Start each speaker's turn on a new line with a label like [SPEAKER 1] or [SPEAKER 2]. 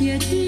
[SPEAKER 1] 也定